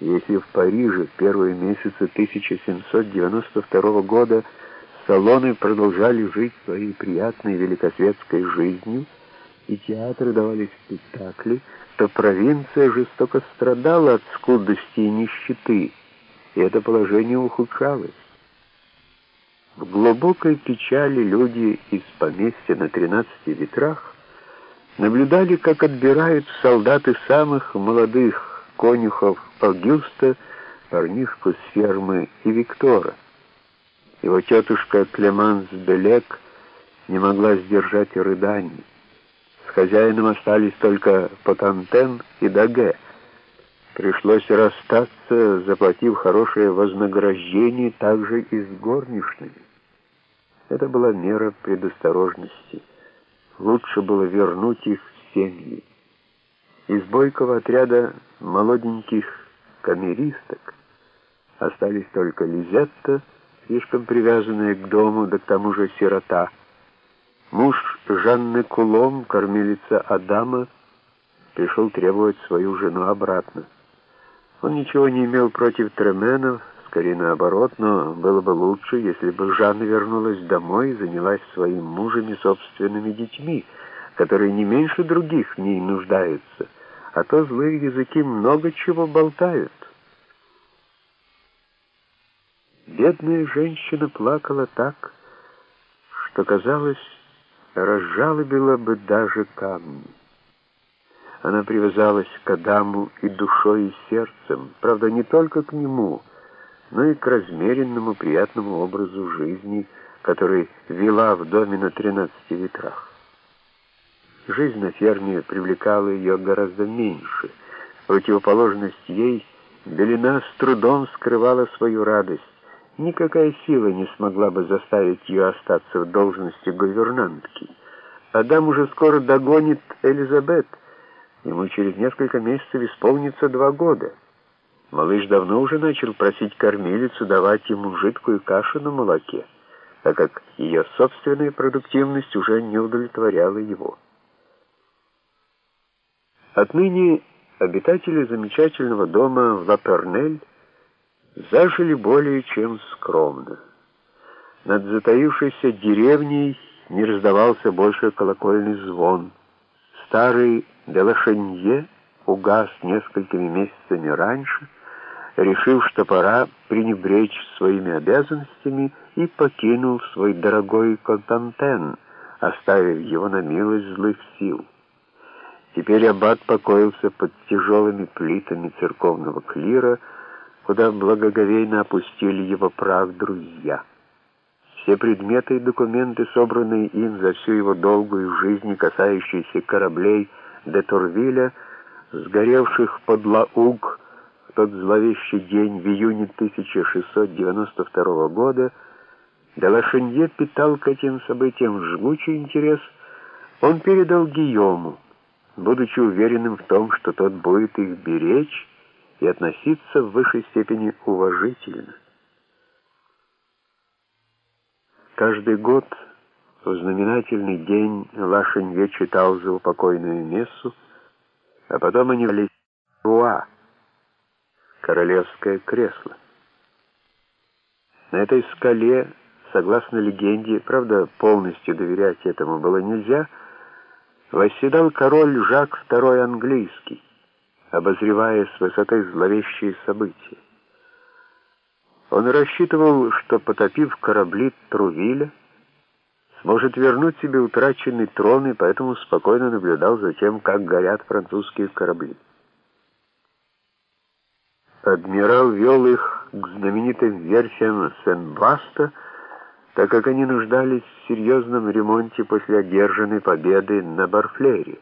Если в Париже в первые месяцы 1792 года салоны продолжали жить своей приятной великосветской жизнью, и театры давали спектакли, то провинция жестоко страдала от скудости и нищеты, и это положение ухудшалось. В глубокой печали люди из поместья на тринадцати ветрах наблюдали, как отбирают солдаты самых молодых конюхов Аугюста, парнишку с фермы и Виктора. Его тетушка Клеманс Белек не могла сдержать рыданий. С хозяином остались только Потантен и Даге. Пришлось расстаться, заплатив хорошее вознаграждение также и с горничными. Это была мера предосторожности. Лучше было вернуть их в семьи. Из бойкого отряда молоденьких камеристок остались только Лизетта, слишком привязанная к дому, да к тому же сирота. Муж Жанны Кулом, кормилица Адама, пришел требовать свою жену обратно. Он ничего не имел против Тременов, скорее наоборот, но было бы лучше, если бы Жанна вернулась домой и занялась своим мужем и собственными детьми, которые не меньше других в ней нуждаются, а то злые языки много чего болтают. Бедная женщина плакала так, что, казалось, разжалобила бы даже камни. Она привязалась к Адаму и душой, и сердцем, правда, не только к нему, но и к размеренному приятному образу жизни, который вела в доме на тринадцати ветрах. Жизнь на ферме привлекала ее гораздо меньше. В противоположность ей, Белина с трудом скрывала свою радость. Никакая сила не смогла бы заставить ее остаться в должности гувернантки. Адам уже скоро догонит Элизабет. Ему через несколько месяцев исполнится два года. Малыш давно уже начал просить кормилицу давать ему жидкую кашу на молоке, так как ее собственная продуктивность уже не удовлетворяла его. Отныне обитатели замечательного дома в Лапернель зажили более чем скромно. Над затаившейся деревней не раздавался больше колокольный звон. Старый Делашенье угас несколькими месяцами раньше, решив, что пора пренебречь своими обязанностями, и покинул свой дорогой Контантен, оставив его на милость злых сил. Теперь аббат покоился под тяжелыми плитами церковного клира, куда благоговейно опустили его прах друзья. Все предметы и документы, собранные им за всю его долгую жизнь, касающиеся кораблей де Торвиля, сгоревших под Лауг в тот зловещий день в июне 1692 года, Делашенье питал к этим событиям жгучий интерес, он передал Гийому, будучи уверенным в том, что тот будет их беречь и относиться в высшей степени уважительно. Каждый год в знаменательный день Лашенье читал за упокойную мессу, а потом они вали Руа, королевское кресло. На этой скале, согласно легенде, правда, полностью доверять этому было нельзя, восседал король Жак II английский, обозревая с высоты зловещие события. Он рассчитывал, что, потопив корабли Трувиля, сможет вернуть себе утраченный трон, и поэтому спокойно наблюдал за тем, как горят французские корабли. Адмирал вел их к знаменитым версиям Сен-Баста, так как они нуждались в серьезном ремонте после одержанной победы на Барфлере.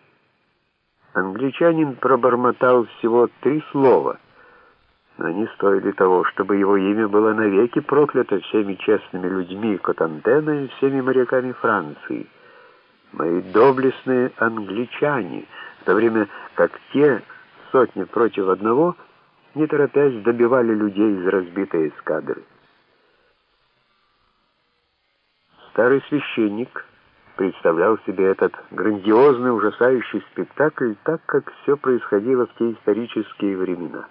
Англичанин пробормотал всего три слова, но они стоили того, чтобы его имя было навеки проклято всеми честными людьми Котантена и всеми моряками Франции. Мои доблестные англичане, в то время как те, сотни против одного, не торопясь добивали людей из разбитой эскадры. Старый священник представлял себе этот грандиозный, ужасающий спектакль так, как все происходило в те исторические времена.